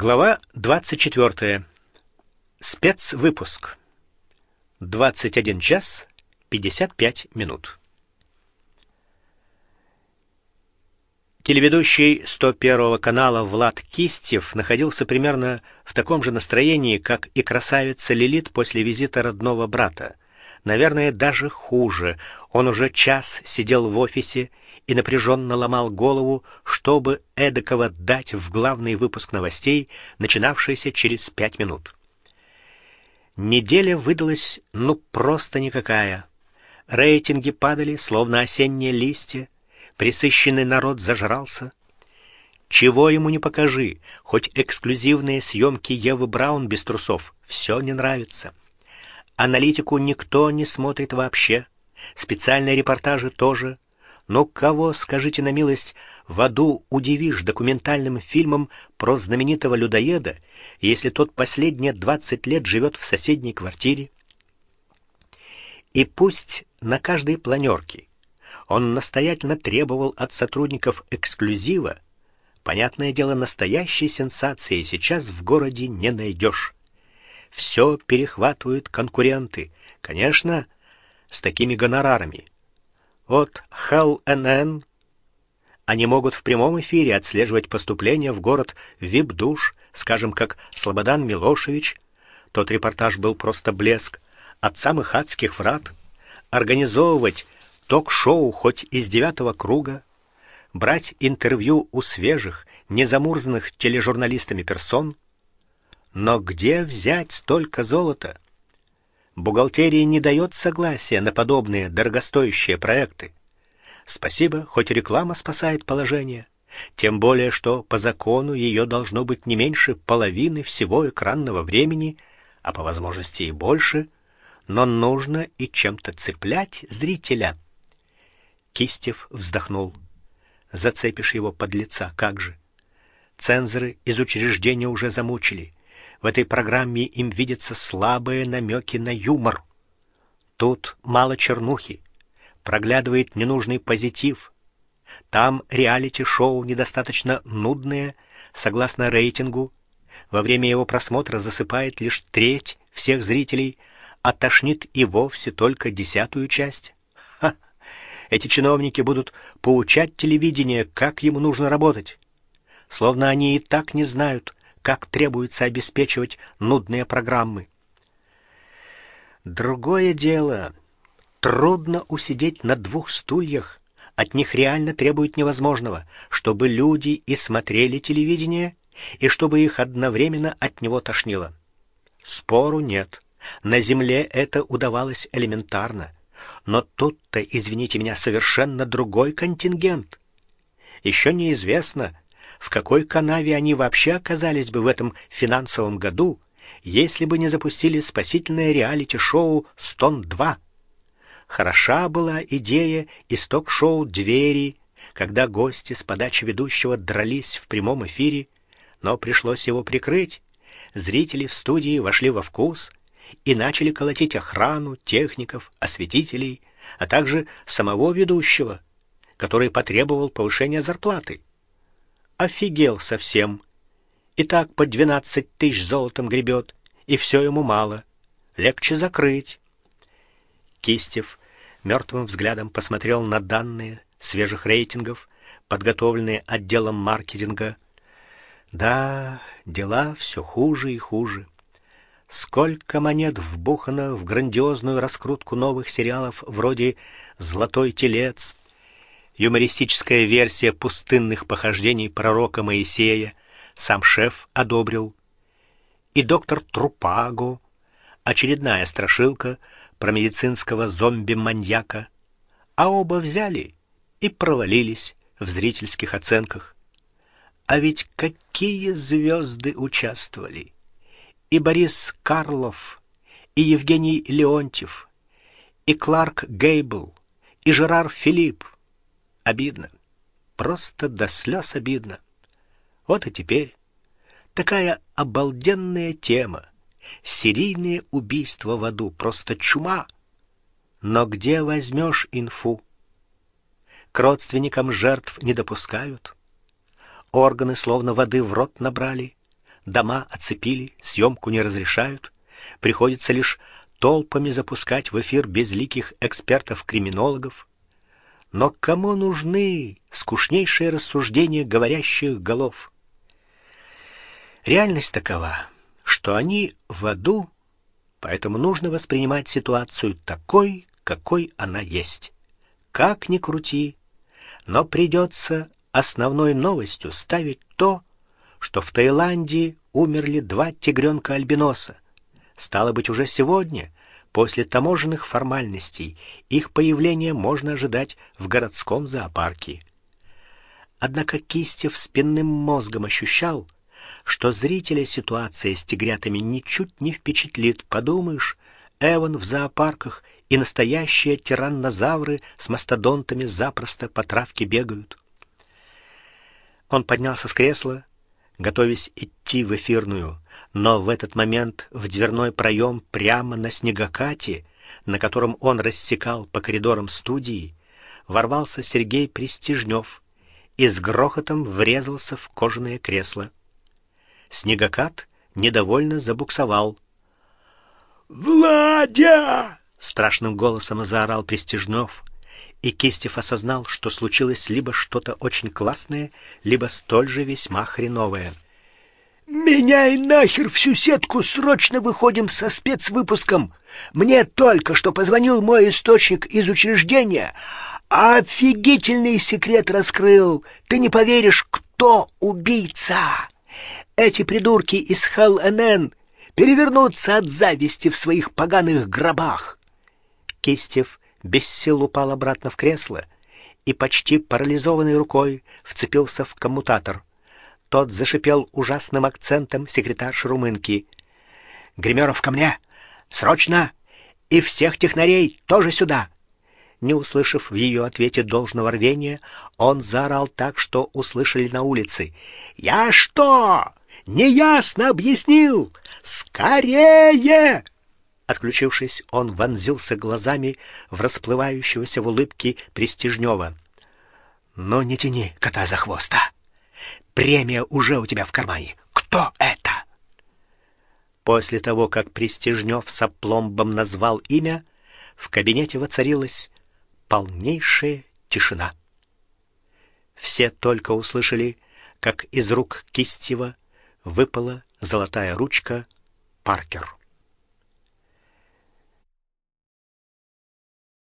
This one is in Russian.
Глава 24. Спецвыпуск. 21 час 55 минут. Телеведущий 101 канала Влад Кистев находился примерно в таком же настроении, как и красавица Лилит после визита родного брата. Наверное, даже хуже. Он уже час сидел в офисе и напряженно ломал голову, чтобы эдакого дать в главный выпуск новостей, начинавшийся через пять минут. Неделя выдалась ну просто никакая. Рейтинги падали, словно осенние листья, присыщенный народ зажрался. Чего ему не покажи, хоть эксклюзивные съемки Евы Браун без трусов, все не нравится. Аналитику никто не смотрит вообще. Специальные репортажи тоже но кого, скажите на милость, в аду удивишь документальным фильмом про знаменитого людоеда, если тот последние двадцать лет живет в соседней квартире? И пусть на каждой планерке он настоятельно требовал от сотрудников эксклюзива, понятное дело, настоящей сенсации сейчас в городе не найдешь. Все перехватывают конкуренты, конечно, с такими гонорарами от Hell NN они могут в прямом эфире отслеживать поступления в город вип-душ, скажем, как Слободан Милошевич. Тот репортаж был просто блеск от самых адских врат, организовывать ток-шоу хоть из девятого круга, брать интервью у свежих, незамурзанных тележурналистами персон. Но где взять столько золота? Бухгалтерия не дает согласия на подобные дорогостоящие проекты. Спасибо, хоть реклама спасает положение, тем более что по закону ее должно быть не меньше половины всего экранного времени, а по возможности и больше, но нужно и чем-то цеплять зрителя. Кистев вздохнул. Зацепишь его под лица, как же? Цензоры из учреждения уже замучили. В этой программе им видятся слабые намеки на юмор. Тут мало чернухи, проглядывает ненужный позитив. Там реалити-шоу недостаточно нудное, согласно рейтингу. Во время его просмотра засыпает лишь треть всех зрителей, а тошнит и вовсе только десятую часть. Ха! Эти чиновники будут поучать телевидение, как ему нужно работать. Словно они и так не знают, как требуется обеспечивать нудные программы. Другое дело, трудно усидеть на двух стульях. От них реально требует невозможного, чтобы люди и смотрели телевидение, и чтобы их одновременно от него тошнило. Спору нет. На земле это удавалось элементарно, но тут-то, извините меня, совершенно другой контингент. Еще неизвестно, в какой канаве они вообще оказались бы в этом финансовом году, если бы не запустили спасительное реалити-шоу Стон 2. Хороша была идея из ток-шоу Двери, когда гости с подачи ведущего дрались в прямом эфире, но пришлось его прикрыть. Зрители в студии вошли во вкус и начали колотить охрану, техников, осветителей, а также самого ведущего, который потребовал повышения зарплаты офигел совсем. И так по двенадцать тысяч золотом гребет, и все ему мало. Легче закрыть. Кистев мертвым взглядом посмотрел на данные свежих рейтингов, подготовленные отделом маркетинга. Да, дела все хуже и хуже. Сколько монет вбухано в грандиозную раскрутку новых сериалов вроде Золотой телец, Юмористическая версия пустынных похождений пророка Моисея сам шеф одобрил. И доктор Трупаго, очередная страшилка про медицинского зомби-маньяка, а оба взяли и провалились в зрительских оценках. А ведь какие звезды участвовали! И Борис Карлов, и Евгений Леонтьев, и Кларк Гейбл, и Жерар Филипп, Обидно. Просто до слез обидно. Вот и теперь такая обалденная тема. Серийные убийства в аду просто чума. Но где возьмешь инфу? К родственникам жертв не допускают. Органы словно воды в рот набрали. дома оцепили, съемку не разрешают, приходится лишь толпами запускать в эфир безликих экспертов-криминологов. Но кому нужны скучнейшие рассуждения говорящих голов? Реальность такова, что они в аду, поэтому нужно воспринимать ситуацию такой, какой она есть. Как ни крути, но придется основной новостью ставить то, что в Таиланде умерли два тигренка-альбиноса. Стало быть, уже сегодня, после таможенных формальностей, их появление можно ожидать в городском зоопарке. Однако Кистев спинным мозгом ощущал, что зрителя ситуация с тигрятами ничуть не впечатлит. Подумаешь, Эван в зоопарках и настоящие тираннозавры с мастодонтами запросто по травке бегают. Он поднялся с кресла, готовясь идти в эфирную, но в этот момент в дверной проем прямо на снегокате, на котором он рассекал по коридорам студии, ворвался Сергей Престижнев и с грохотом врезался в кожаное кресло. Снегокат недовольно забуксовал. "Владя!" страшным голосом заорал Престижнев, и Кистев осознал, что случилось либо что-то очень классное, либо столь же весьма хреновое. Меняй нахер всю сетку, срочно выходим со спецвыпуском. Мне только что позвонил мой источник из учреждения, офигительный секрет раскрыл. Ты не поверишь, кто убийца. Эти придурки из ХЛНН перевернутся от зависти в своих поганых гробах. Кистев без сил упал обратно в кресло и почти парализованной рукой вцепился в коммутатор. Тот зашипел ужасным акцентом секретарши румынки. Гримеров ко мне! Срочно! И всех технарей тоже сюда!» Не услышав в ее ответе должного рвения, он заорал так, что услышали на улице. «Я что, неясно объяснил? Скорее!» Отключившись, он вонзился глазами в расплывающегося в улыбке Престижнева. "Но не тяни кота за хвост, а! Премия уже у тебя в кармане. Кто это?" После того, как Престижнев с опломбом назвал имя, в кабинете воцарилась полнейшая тишина. Все только услышали, как из рук Кистева выпала золотая ручка Паркер.